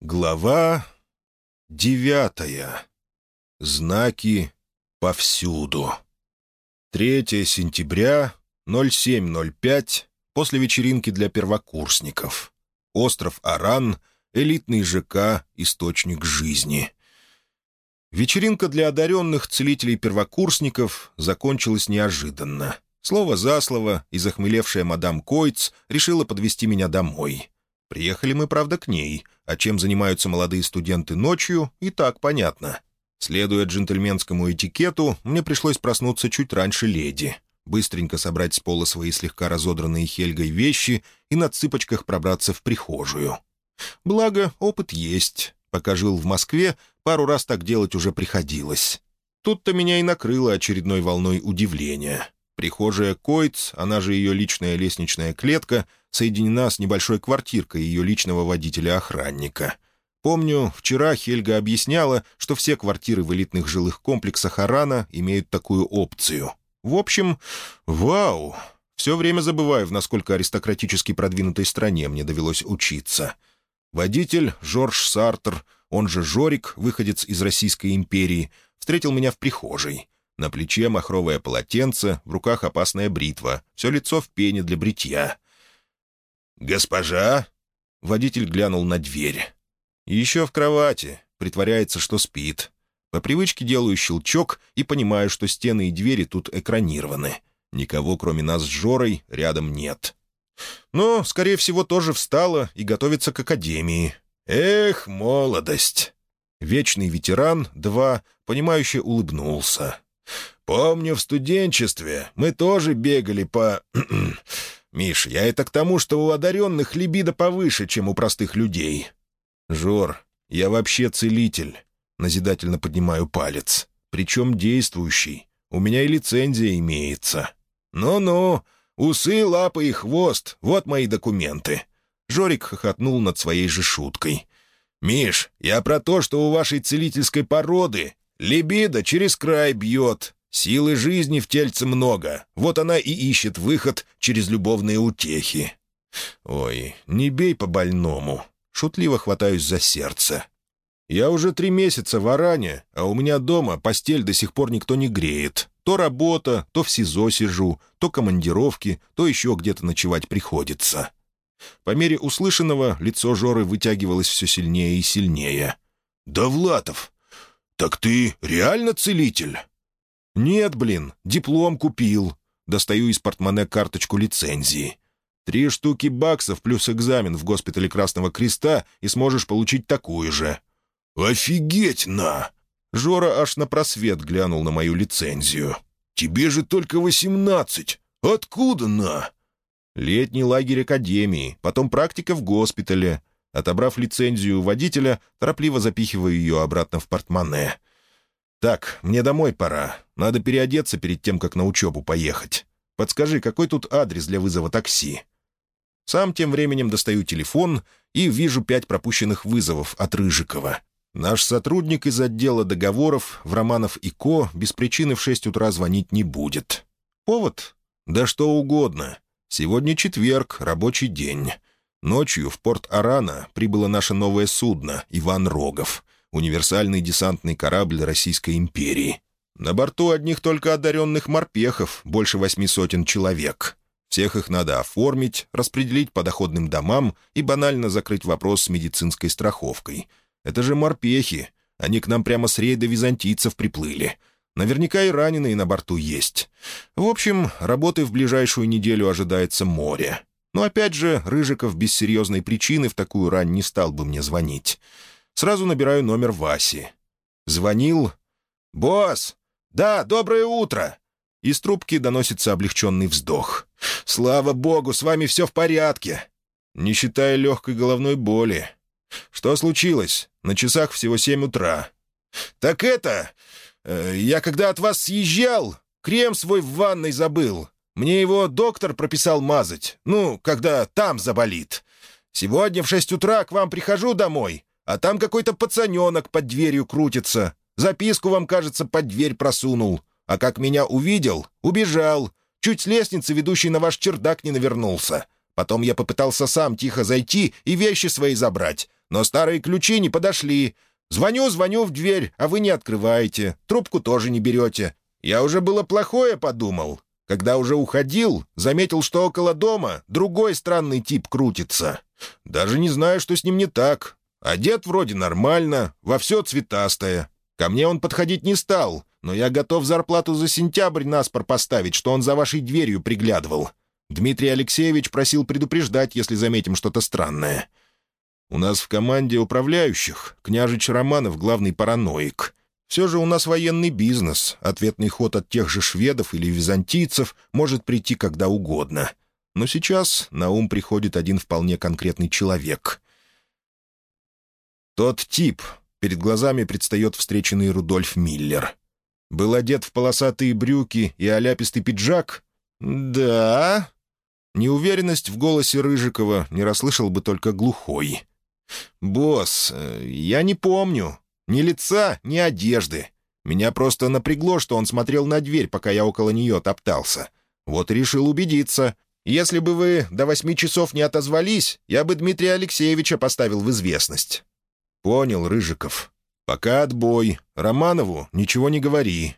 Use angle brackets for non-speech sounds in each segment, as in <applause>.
Глава девятая. Знаки повсюду. 3 сентября, 07.05, после вечеринки для первокурсников. Остров Аран, элитный ЖК «Источник жизни». Вечеринка для одаренных целителей-первокурсников закончилась неожиданно. Слово за слово, и захмелевшая мадам Койц решила подвести меня домой. Приехали мы, правда, к ней — а чем занимаются молодые студенты ночью, и так понятно. Следуя джентльменскому этикету, мне пришлось проснуться чуть раньше леди, быстренько собрать с пола свои слегка разодранные Хельгой вещи и на цыпочках пробраться в прихожую. Благо, опыт есть. Пока жил в Москве, пару раз так делать уже приходилось. Тут-то меня и накрыло очередной волной удивления. Прихожая Койц, она же ее личная лестничная клетка, соединена с небольшой квартиркой ее личного водителя-охранника. Помню, вчера Хельга объясняла, что все квартиры в элитных жилых комплексах Арана имеют такую опцию. В общем, вау! Все время забываю, в насколько аристократически продвинутой стране мне довелось учиться. Водитель Жорж Сартер, он же Жорик, выходец из Российской империи, встретил меня в прихожей. На плече махровое полотенце, в руках опасная бритва, все лицо в пене для бритья. «Госпожа?» Водитель глянул на дверь. «Еще в кровати. Притворяется, что спит. По привычке делаю щелчок и понимаю, что стены и двери тут экранированы. Никого, кроме нас с Жорой, рядом нет. Но, скорее всего, тоже встала и готовится к академии. Эх, молодость!» Вечный ветеран, два, понимающе улыбнулся. Помню, в студенчестве мы тоже бегали по... <clears throat> Миш, я это к тому, что у одаренных либидо повыше, чем у простых людей. Жор, я вообще целитель. Назидательно поднимаю палец. Причем действующий. У меня и лицензия имеется. Ну-ну, усы, лапы и хвост — вот мои документы. Жорик хохотнул над своей же шуткой. «Миш, я про то, что у вашей целительской породы либидо через край бьет, Силы жизни в тельце много, вот она и ищет выход через любовные утехи. Ой, не бей по больному. Шутливо хватаюсь за сердце. Я уже три месяца в Аране, а у меня дома постель до сих пор никто не греет. То работа, то в СИЗО сижу, то командировки, то еще где-то ночевать приходится. По мере услышанного лицо Жоры вытягивалось все сильнее и сильнее. «Да, Влатов, так ты реально целитель?» «Нет, блин, диплом купил». Достаю из портмоне карточку лицензии. «Три штуки баксов плюс экзамен в госпитале Красного Креста, и сможешь получить такую же». «Офигеть, на!» Жора аж на просвет глянул на мою лицензию. «Тебе же только восемнадцать! Откуда на?» Летний лагерь академии, потом практика в госпитале. Отобрав лицензию водителя, торопливо запихиваю ее обратно в портмоне. «Так, мне домой пора. Надо переодеться перед тем, как на учебу поехать. Подскажи, какой тут адрес для вызова такси?» Сам тем временем достаю телефон и вижу пять пропущенных вызовов от Рыжикова. Наш сотрудник из отдела договоров в Романов и Ко без причины в шесть утра звонить не будет. Повод? Да что угодно. Сегодня четверг, рабочий день. Ночью в порт Арана прибыло наше новое судно «Иван Рогов» универсальный десантный корабль Российской империи. На борту одних только одаренных морпехов, больше восьми сотен человек. Всех их надо оформить, распределить по доходным домам и банально закрыть вопрос с медицинской страховкой. Это же морпехи. Они к нам прямо с рейда византийцев приплыли. Наверняка и раненые на борту есть. В общем, работы в ближайшую неделю ожидается море. Но опять же, Рыжиков без серьезной причины в такую рань не стал бы мне звонить. Сразу набираю номер Васи. Звонил. «Босс! Да, доброе утро!» Из трубки доносится облегченный вздох. «Слава богу, с вами все в порядке!» Не считая легкой головной боли. «Что случилось? На часах всего семь утра». «Так это... Э, я когда от вас съезжал, крем свой в ванной забыл. Мне его доктор прописал мазать. Ну, когда там заболит. Сегодня в шесть утра к вам прихожу домой, а там какой-то пацаненок под дверью крутится. Записку вам, кажется, под дверь просунул. А как меня увидел, убежал. Чуть с лестницы, ведущей на ваш чердак, не навернулся. Потом я попытался сам тихо зайти и вещи свои забрать. но старые ключи не подошли. Звоню, звоню в дверь, а вы не открываете, трубку тоже не берете. Я уже было плохое подумал. Когда уже уходил, заметил, что около дома другой странный тип крутится. Даже не знаю, что с ним не так. Одет вроде нормально, во все цветастое. Ко мне он подходить не стал, но я готов зарплату за сентябрь наспор поставить, что он за вашей дверью приглядывал. Дмитрий Алексеевич просил предупреждать, если заметим что-то странное. У нас в команде управляющих княжич Романов главный параноик. Все же у нас военный бизнес, ответный ход от тех же шведов или византийцев может прийти когда угодно. Но сейчас на ум приходит один вполне конкретный человек. Тот тип. Перед глазами предстает встреченный Рудольф Миллер. Был одет в полосатые брюки и оляпистый пиджак? Да. Неуверенность в голосе Рыжикова не расслышал бы только глухой. «Босс, э, я не помню. Ни лица, ни одежды. Меня просто напрягло, что он смотрел на дверь, пока я около нее топтался. Вот решил убедиться. Если бы вы до восьми часов не отозвались, я бы Дмитрия Алексеевича поставил в известность». «Понял, Рыжиков. Пока отбой. Романову ничего не говори».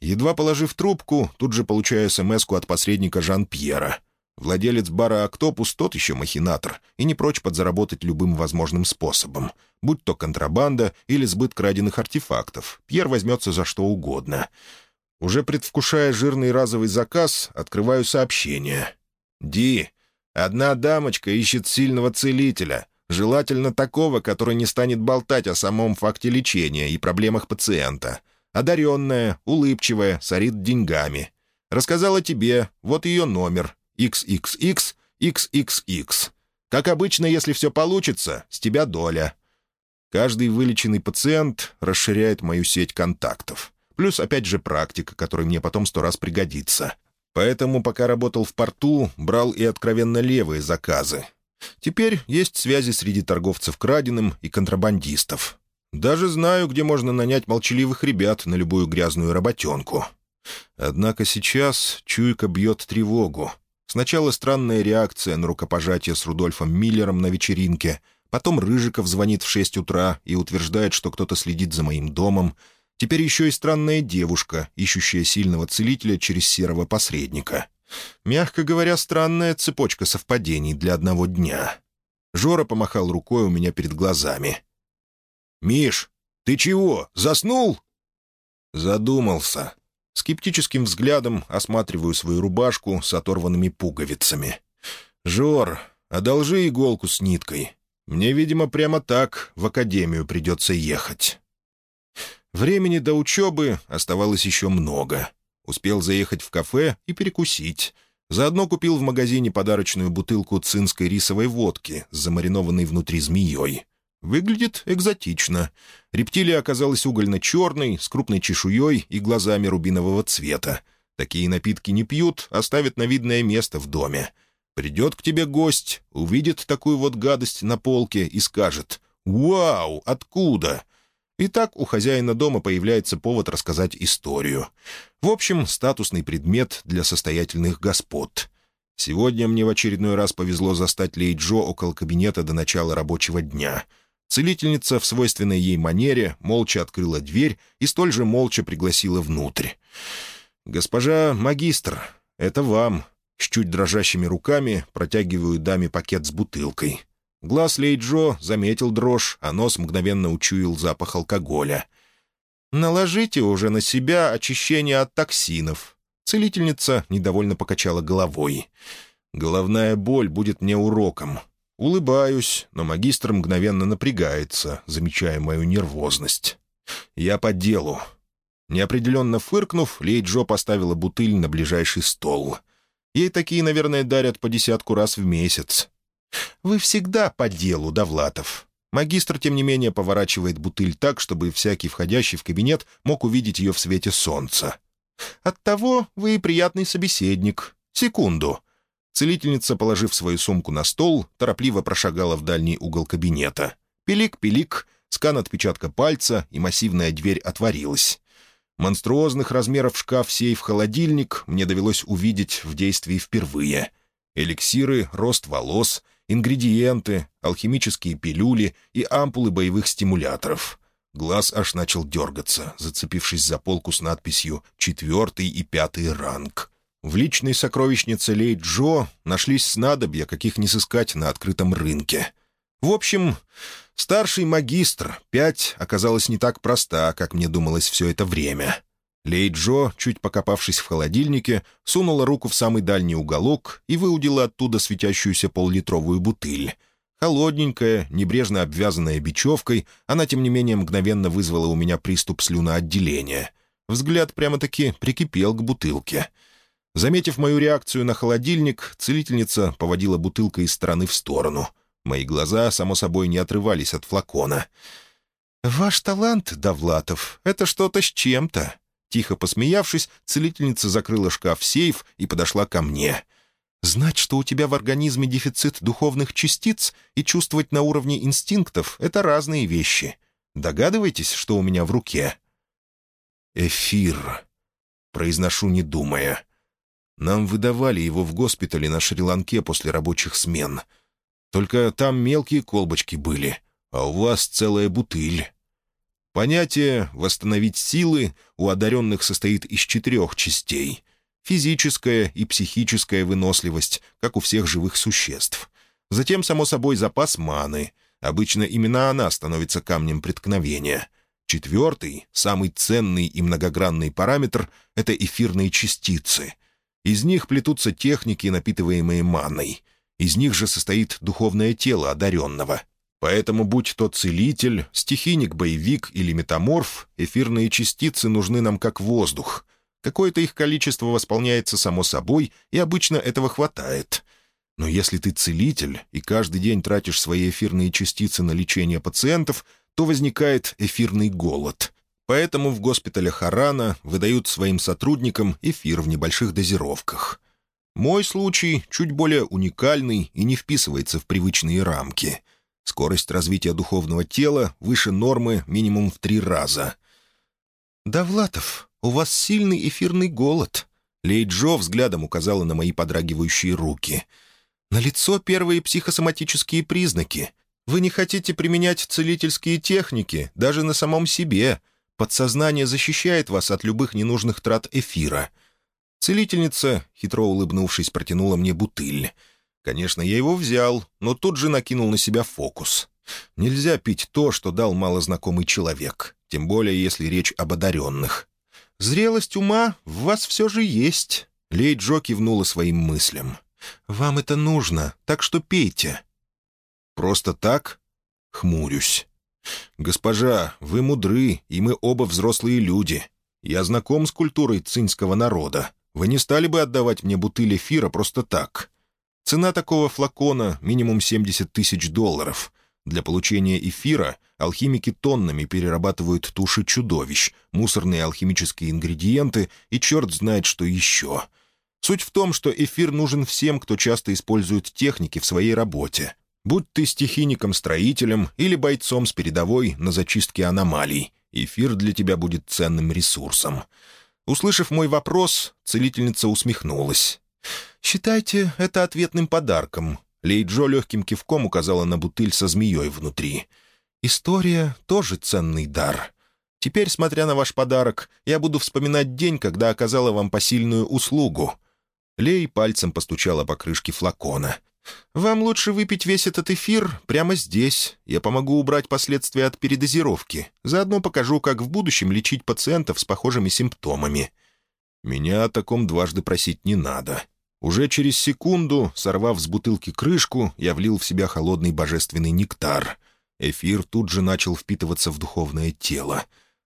Едва положив трубку, тут же получаю смс от посредника Жан-Пьера. Владелец бара «Октопус» тот еще махинатор и не прочь подзаработать любым возможным способом. Будь то контрабанда или сбыт краденных артефактов, Пьер возьмется за что угодно. Уже предвкушая жирный разовый заказ, открываю сообщение. «Ди, одна дамочка ищет сильного целителя, желательно такого, который не станет болтать о самом факте лечения и проблемах пациента. Одаренная, улыбчивая, сорит деньгами. Рассказала тебе, вот ее номер, XXX, XXX. Как обычно, если все получится, с тебя доля. Каждый вылеченный пациент расширяет мою сеть контактов. Плюс, опять же, практика, которая мне потом сто раз пригодится. Поэтому, пока работал в порту, брал и откровенно левые заказы. Теперь есть связи среди торговцев краденым и контрабандистов. Даже знаю, где можно нанять молчаливых ребят на любую грязную работенку. Однако сейчас чуйка бьет тревогу. Сначала странная реакция на рукопожатие с Рудольфом Миллером на вечеринке, потом Рыжиков звонит в шесть утра и утверждает, что кто-то следит за моим домом, теперь еще и странная девушка, ищущая сильного целителя через серого посредника. Мягко говоря, странная цепочка совпадений для одного дня. Жора помахал рукой у меня перед глазами. «Миш, ты чего, заснул?» Задумался. Скептическим взглядом осматриваю свою рубашку с оторванными пуговицами. «Жор, одолжи иголку с ниткой. Мне, видимо, прямо так в академию придется ехать». Времени до учебы оставалось еще много. Успел заехать в кафе и перекусить. Заодно купил в магазине подарочную бутылку цинской рисовой водки с замаринованной внутри змеей. Выглядит экзотично. Рептилия оказалась угольно-черной, с крупной чешуей и глазами рубинового цвета. Такие напитки не пьют, а ставят на видное место в доме. Придет к тебе гость, увидит такую вот гадость на полке и скажет «Вау, откуда?» И так у хозяина дома появляется повод рассказать историю. В общем, статусный предмет для состоятельных господ. Сегодня мне в очередной раз повезло застать Лей Джо около кабинета до начала рабочего дня — Целительница в свойственной ей манере молча открыла дверь и столь же молча пригласила внутрь. «Госпожа магистр, это вам». С чуть дрожащими руками протягиваю даме пакет с бутылкой. Глаз Лейджо заметил дрожь, а нос мгновенно учуял запах алкоголя. «Наложите уже на себя очищение от токсинов». Целительница недовольно покачала головой. «Головная боль будет мне уроком. Улыбаюсь, но магистр мгновенно напрягается, замечая мою нервозность. Я по делу. Неопределенно фыркнув, Лей Джо поставила бутыль на ближайший стол. Ей такие, наверное, дарят по десятку раз в месяц. «Вы всегда по делу, Довлатов». Магистр, тем не менее, поворачивает бутыль так, чтобы всякий входящий в кабинет мог увидеть ее в свете солнца. «Оттого вы и приятный собеседник. Секунду. Целительница, положив свою сумку на стол, торопливо прошагала в дальний угол кабинета. Пилик-пилик, скан отпечатка пальца, и массивная дверь отворилась. Монструозных размеров шкаф-сейф-холодильник мне довелось увидеть в действии впервые. Эликсиры, рост волос ингредиенты, алхимические пилюли и ампулы боевых стимуляторов. Глаз аж начал дергаться, зацепившись за полку с надписью «Четвертый и пятый ранг». В личной сокровищнице Лей Джо нашлись снадобья, каких не сыскать на открытом рынке. В общем, старший магистр, пять, оказалась не так проста, как мне думалось все это время. Лей Джо, чуть покопавшись в холодильнике, сунула руку в самый дальний уголок и выудила оттуда светящуюся поллитровую бутыль. Холодненькая, небрежно обвязанная бечевкой, она, тем не менее, мгновенно вызвала у меня приступ слюноотделения. Взгляд прямо-таки прикипел к бутылке. Заметив мою реакцию на холодильник, целительница поводила бутылкой из стороны в сторону. Мои глаза, само собой, не отрывались от флакона. «Ваш талант, Давлатов, это что-то с чем-то», Тихо посмеявшись, целительница закрыла шкаф-сейф и подошла ко мне. «Знать, что у тебя в организме дефицит духовных частиц и чувствовать на уровне инстинктов — это разные вещи. Догадываетесь, что у меня в руке?» «Эфир», — произношу, не думая. «Нам выдавали его в госпитале на Шри-Ланке после рабочих смен. Только там мелкие колбочки были, а у вас целая бутыль». Понятие «восстановить силы» у одаренных состоит из четырех частей. Физическая и психическая выносливость, как у всех живых существ. Затем, само собой, запас маны. Обычно именно она становится камнем преткновения. Четвертый, самый ценный и многогранный параметр — это эфирные частицы. Из них плетутся техники, напитываемые маной. Из них же состоит духовное тело одаренного — Поэтому, будь то целитель, стихийник-боевик или метаморф, эфирные частицы нужны нам как воздух. Какое-то их количество восполняется само собой, и обычно этого хватает. Но если ты целитель и каждый день тратишь свои эфирные частицы на лечение пациентов, то возникает эфирный голод. Поэтому в госпитале Харана выдают своим сотрудникам эфир в небольших дозировках. Мой случай чуть более уникальный и не вписывается в привычные рамки — Скорость развития духовного тела выше нормы минимум в три раза. «Давлатов, у вас сильный эфирный голод», — Лей Джо взглядом указала на мои подрагивающие руки. На лицо первые психосоматические признаки. Вы не хотите применять целительские техники, даже на самом себе. Подсознание защищает вас от любых ненужных трат эфира». Целительница, хитро улыбнувшись, протянула мне бутыль — Конечно, я его взял, но тут же накинул на себя фокус. Нельзя пить то, что дал малознакомый человек, тем более если речь об одаренных. «Зрелость ума в вас все же есть», — Лей Джо кивнула своим мыслям. «Вам это нужно, так что пейте». «Просто так?» — хмурюсь. «Госпожа, вы мудры, и мы оба взрослые люди. Я знаком с культурой цинского народа. Вы не стали бы отдавать мне бутыль эфира просто так?» Цена такого флакона — минимум 70 тысяч долларов. Для получения эфира алхимики тоннами перерабатывают туши чудовищ, мусорные алхимические ингредиенты и черт знает что еще. Суть в том, что эфир нужен всем, кто часто использует техники в своей работе. Будь ты стихийником-строителем или бойцом с передовой на зачистке аномалий, эфир для тебя будет ценным ресурсом. Услышав мой вопрос, целительница усмехнулась. «Считайте это ответным подарком». Лей Джо легким кивком указала на бутыль со змеей внутри. «История — тоже ценный дар. Теперь, смотря на ваш подарок, я буду вспоминать день, когда оказала вам посильную услугу». Лей пальцем постучала по крышке флакона. «Вам лучше выпить весь этот эфир прямо здесь. Я помогу убрать последствия от передозировки. Заодно покажу, как в будущем лечить пациентов с похожими симптомами». «Меня о таком дважды просить не надо. Уже через секунду, сорвав с бутылки крышку, я влил в себя холодный божественный нектар. Эфир тут же начал впитываться в духовное тело.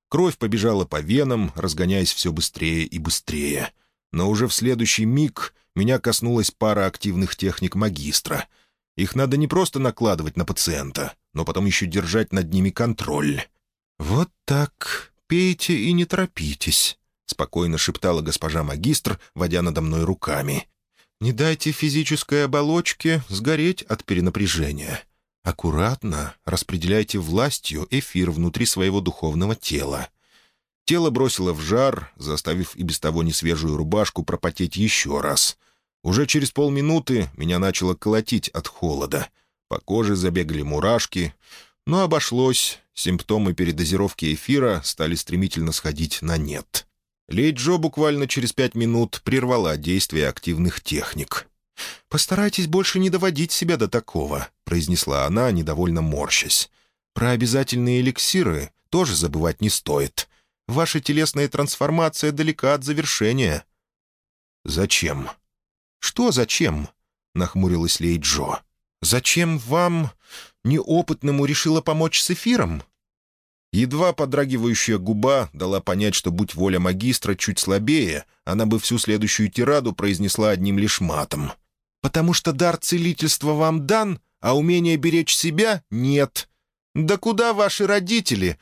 Кровь побежала по венам, разгоняясь все быстрее и быстрее. Но уже в следующий миг меня коснулась пара активных техник магистра. Их надо не просто накладывать на пациента, но потом еще держать над ними контроль. «Вот так. Пейте и не торопитесь», — спокойно шептала госпожа магистр, водя надо мной руками. Не дайте физической оболочке сгореть от перенапряжения. Аккуратно распределяйте властью эфир внутри своего духовного тела. Тело бросило в жар, заставив и без того несвежую рубашку пропотеть еще раз. Уже через полминуты меня начало колотить от холода. По коже забегали мурашки, но обошлось. Симптомы передозировки эфира стали стремительно сходить на нет. Лей Джо буквально через пять минут прервала действие активных техник. «Постарайтесь больше не доводить себя до такого», — произнесла она, недовольно морщась. «Про обязательные эликсиры тоже забывать не стоит. Ваша телесная трансформация далека от завершения». «Зачем?» «Что зачем?» — нахмурилась Лей Джо. «Зачем вам, неопытному, решила помочь с эфиром?» Едва подрагивающая губа дала понять, что, будь воля магистра чуть слабее, она бы всю следующую тираду произнесла одним лишь матом. «Потому что дар целительства вам дан, а умение беречь себя — нет. Да куда ваши родители?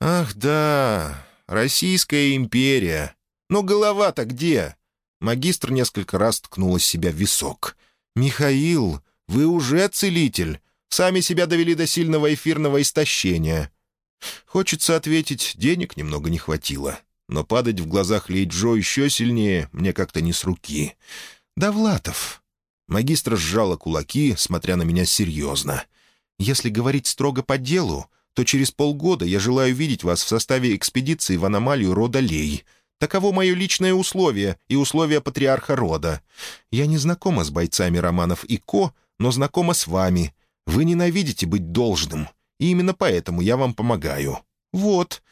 Ах да, Российская империя. Но голова-то где?» Магистр несколько раз ткнула себя в висок. «Михаил, вы уже целитель. Сами себя довели до сильного эфирного истощения». Хочется ответить, денег немного не хватило. Но падать в глазах Лейджо еще сильнее мне как-то не с руки. «Довлатов». Магистр сжала кулаки, смотря на меня серьезно. «Если говорить строго по делу, то через полгода я желаю видеть вас в составе экспедиции в аномалию рода Лей. Таково мое личное условие и условие патриарха рода. Я не знакома с бойцами романов и Ко, но знакома с вами. Вы ненавидите быть должным, и именно поэтому я вам помогаю. Вот.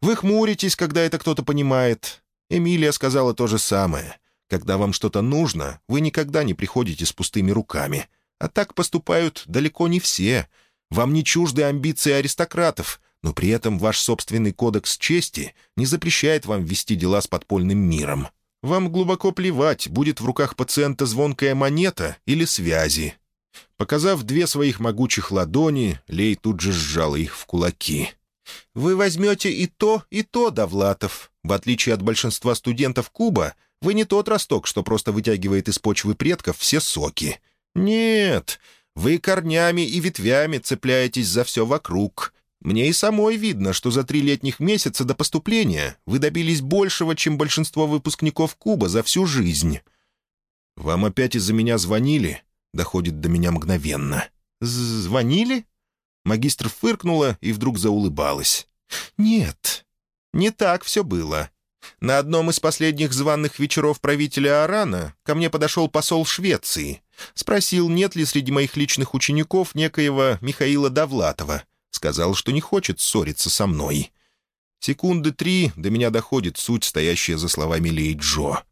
Вы хмуритесь, когда это кто-то понимает. Эмилия сказала то же самое. Когда вам что-то нужно, вы никогда не приходите с пустыми руками. А так поступают далеко не все. Вам не чужды амбиции аристократов, но при этом ваш собственный кодекс чести не запрещает вам вести дела с подпольным миром. Вам глубоко плевать, будет в руках пациента звонкая монета или связи. Показав две своих могучих ладони, Лей тут же сжала их в кулаки. «Вы возьмете и то, и то, Довлатов. В отличие от большинства студентов Куба, вы не тот росток, что просто вытягивает из почвы предков все соки. Нет, вы корнями и ветвями цепляетесь за все вокруг, мне и самой видно, что за три летних месяца до поступления вы добились большего, чем большинство выпускников Куба за всю жизнь. «Вам опять из-за меня звонили?» — доходит до меня мгновенно. «Звонили?» Магистр фыркнула и вдруг заулыбалась. «Нет, не так все было. На одном из последних званых вечеров правителя Арана ко мне подошел посол Швеции. Спросил, нет ли среди моих личных учеников некоего Михаила Довлатова. Сказал, что не хочет ссориться со мной. Секунды три до меня доходит суть, стоящая за словами Лей Джо.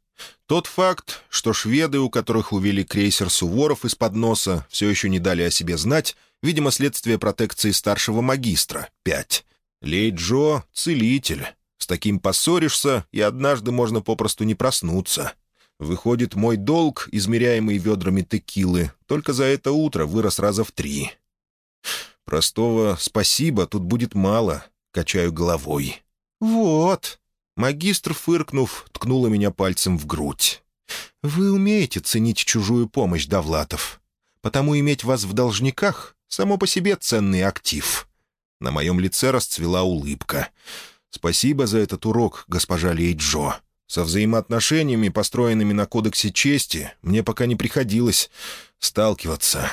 Тот факт, что шведы, у которых увели крейсер Суворов из-под носа, все еще не дали о себе знать, видимо, следствие протекции старшего магистра, пять. Лей Джо — целитель. Таким поссоришься, и однажды можно попросту не проснуться. Выходит, мой долг, измеряемый ведрами текилы, только за это утро вырос раза в три. Простого «спасибо» тут будет мало, качаю головой. «Вот!» Магистр, фыркнув, ткнула меня пальцем в грудь. «Вы умеете ценить чужую помощь, Довлатов. Потому иметь вас в должниках — само по себе ценный актив». На моем лице расцвела улыбка. «Спасибо за этот урок, госпожа Лейджо. Со взаимоотношениями, построенными на кодексе чести, мне пока не приходилось сталкиваться».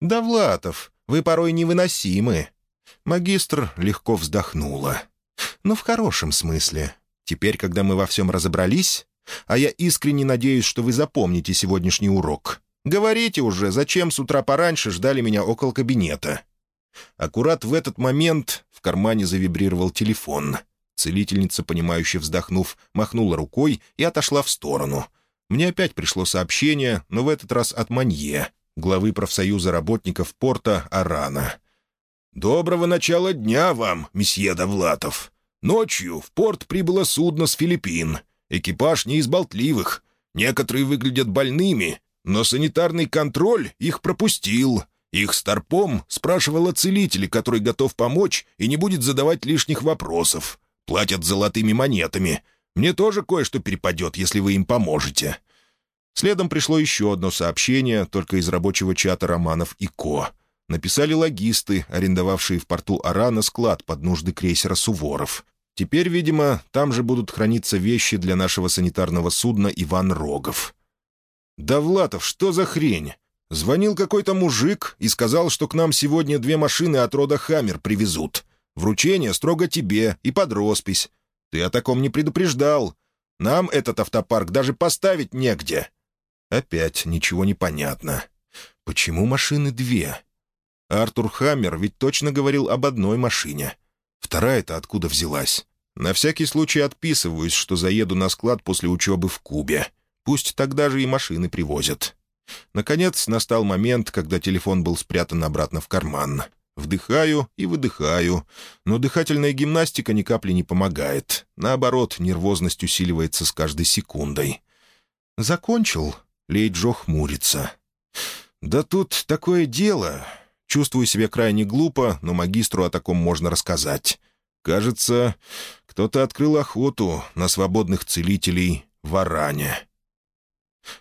«Довлатов, вы порой невыносимы». Магистр легко вздохнула. «Но в хорошем смысле. Теперь, когда мы во всем разобрались, а я искренне надеюсь, что вы запомните сегодняшний урок, говорите уже, зачем с утра пораньше ждали меня около кабинета». Аккурат в этот момент в кармане завибрировал телефон. Целительница, понимающе вздохнув, махнула рукой и отошла в сторону. Мне опять пришло сообщение, но в этот раз от Манье главы профсоюза работников порта Арана. «Доброго начала дня вам, месье Довлатов. Ночью в порт прибыло судно с Филиппин. Экипаж не из болтливых. Некоторые выглядят больными, но санитарный контроль их пропустил. Их старпом спрашивал о целителе, который готов помочь и не будет задавать лишних вопросов. Платят золотыми монетами. Мне тоже кое-что перепадет, если вы им поможете». Следом пришло еще одно сообщение, только из рабочего чата Романов и Ко. Написали логисты, арендовавшие в порту Арана склад под нужды крейсера «Суворов». Теперь, видимо, там же будут храниться вещи для нашего санитарного судна «Иван Рогов». «Довлатов, что за хрень? Звонил какой-то мужик и сказал, что к нам сегодня две машины от рода «Хаммер» привезут. Вручение строго тебе и под роспись. Ты о таком не предупреждал. Нам этот автопарк даже поставить негде». Опять ничего не понятно. Почему машины две? Артур Хаммер ведь точно говорил об одной машине. Вторая-то откуда взялась? На всякий случай отписываюсь, что заеду на склад после учебы в Кубе. Пусть тогда же и машины привозят. Наконец настал момент, когда телефон был спрятан обратно в карман. Вдыхаю и выдыхаю, но дыхательная гимнастика ни капли не помогает. Наоборот, нервозность усиливается с каждой секундой. «Закончил?» — Лейджо хмурится. «Да тут такое дело. Чувствую себя крайне глупо, но магистру о таком можно рассказать. Кажется, кто-то открыл охоту на свободных целителей в Аране».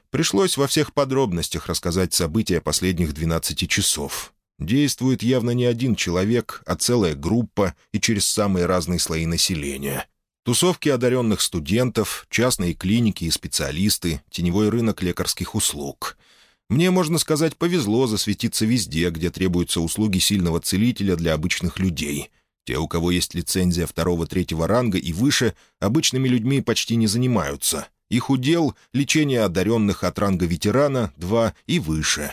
Пришлось во всех подробностях рассказать события последних 12 часов. Действует явно не один человек, а целая группа и через самые разные слои населения. Тусовки одаренных студентов, частные клиники и специалисты, теневой рынок лекарских услуг. Мне, можно сказать, повезло засветиться везде, где требуются услуги сильного целителя для обычных людей. Те, у кого есть лицензия второго-третьего ранга и выше, обычными людьми почти не занимаются. Их удел — лечение одаренных от ранга ветерана 2 и выше.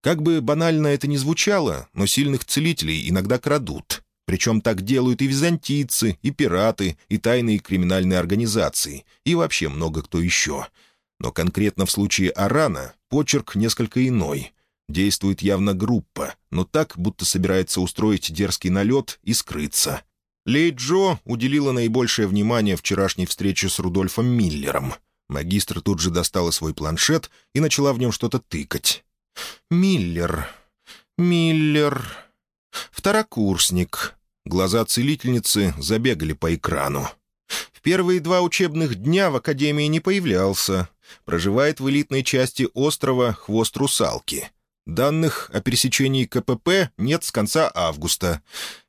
Как бы банально это ни звучало, но сильных целителей иногда крадут. Причем так делают и византийцы, и пираты, и тайные криминальные организации, и вообще много кто еще. Но конкретно в случае Арана почерк несколько иной. Действует явно группа, но так, будто собирается устроить дерзкий налет и скрыться. Лей Джо уделила наибольшее внимание вчерашней встрече с Рудольфом Миллером. Магистр тут же достала свой планшет и начала в нем что-то тыкать. «Миллер. Миллер. Второкурсник». Глаза целительницы забегали по экрану. В первые два учебных дня в Академии не появлялся. Проживает в элитной части острова «Хвост русалки». Данных о пересечении КПП нет с конца августа.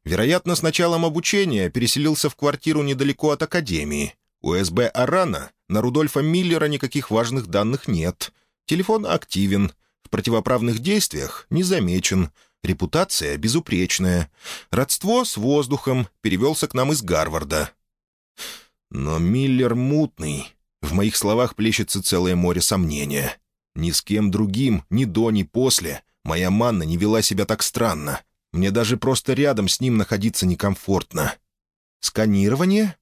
Вероятно, с началом обучения переселился в квартиру недалеко от Академии. У СБ «Арана» на Рудольфа Миллера никаких важных данных нет. Телефон активен. В противоправных действиях не замечен. Репутация безупречная. Родство с воздухом. Перевелся к нам из Гарварда. Но Миллер мутный. В моих словах плещется целое море сомнения. Ни с кем другим, ни до, ни после, моя манна не вела себя так странно. Мне даже просто рядом с ним находиться некомфортно. «Сканирование?»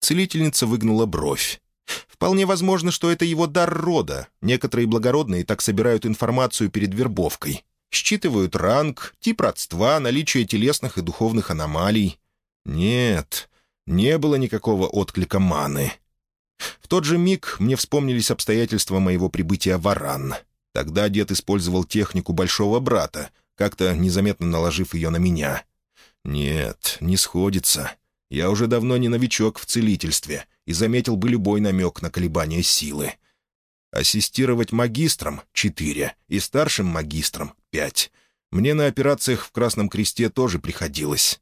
Целительница выгнула бровь. «Вполне возможно, что это его дар рода. Некоторые благородные так собирают информацию перед вербовкой. Считывают ранг, тип родства, наличие телесных и духовных аномалий. Нет, не было никакого отклика маны. В тот же миг мне вспомнились обстоятельства моего прибытия в Аран. Тогда дед использовал технику большого брата, как-то незаметно наложив ее на меня. Нет, не сходится. Я уже давно не новичок в целительстве и заметил бы любой намек на колебание силы. Ассистировать магистрам — четыре и старшим магистрам — пять. Мне на операциях в Красном Кресте тоже приходилось.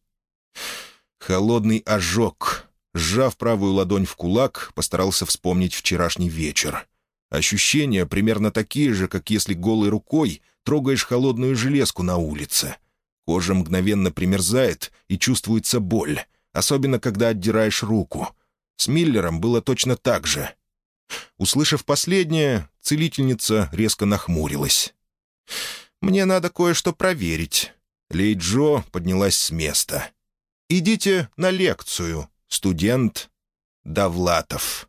Холодный ожог. Сжав правую ладонь в кулак, постарался вспомнить вчерашний вечер. Ощущения примерно такие же, как если голой рукой трогаешь холодную железку на улице. Кожа мгновенно примерзает и чувствуется боль — особенно когда отдираешь руку. С Миллером было точно так же. Услышав последнее, целительница резко нахмурилась. «Мне надо кое-что проверить». Лей Джо поднялась с места. «Идите на лекцию, студент Давлатов».